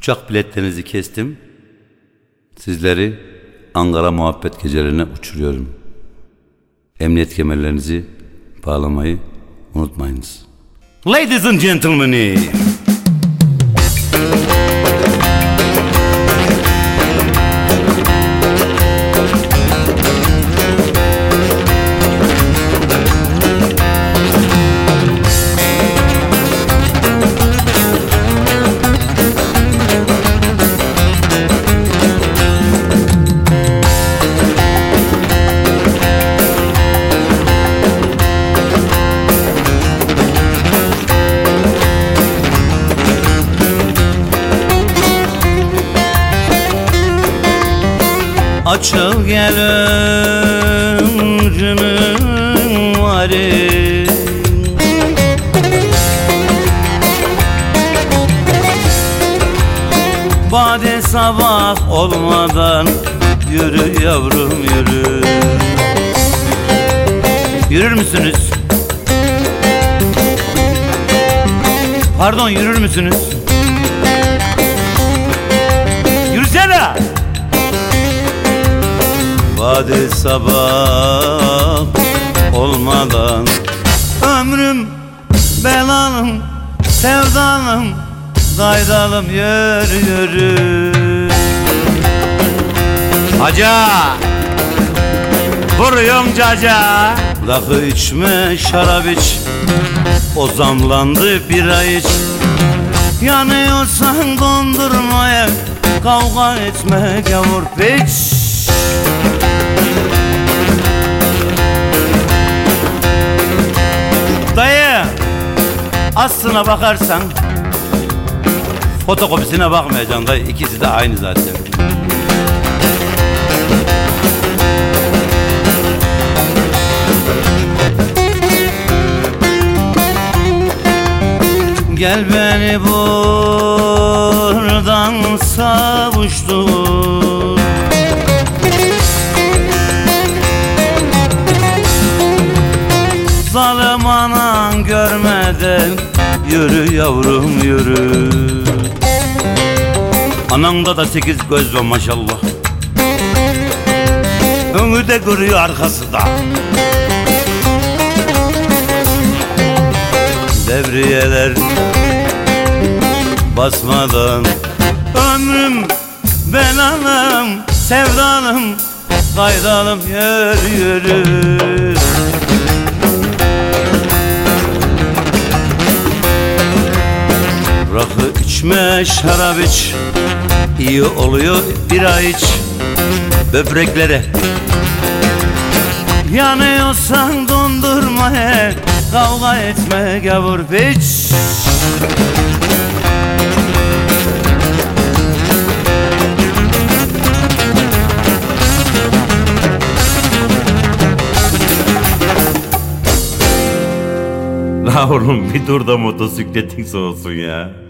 Uçak biletlerinizi kestim. Sizleri Ankara muhabbet gecelerine uçuruyorum. Emniyet kemerlerinizi bağlamayı unutmayınız. Ladies and gentlemen. Açıl gel ömrümün varı Bade sabah olmadan Yürü yavrum yürü Yürür müsünüz? Pardon yürür müsünüz? Vade sabah olmadan Ömrüm belalım sevdalım Daydalım yürü yürü. Haca Vuruyorum caca. Lakı içme şarap iç. O zamlandı bira iç. Yanıyorsan dondurmaya Kavga etme gavur piç Dayı Aslına bakarsan Fotokopisine bakmayacaksın dayı. İkisi de aynı zaten. Gel beni buradan savuştur Yürü yavrum yürü. Ananda da sekiz göz var maşallah. Önü de görüyor arkası da. Devriyeler basmadan Ömrüm belalım sevdalım Kaydalım yürü yürü içme şarap iç. İyi oluyor bira iç. Böbreklere. Yanıyorsan dondurma he Kavga etme gavur piç. La oğlum bir dur da motosikletin soğusun ya.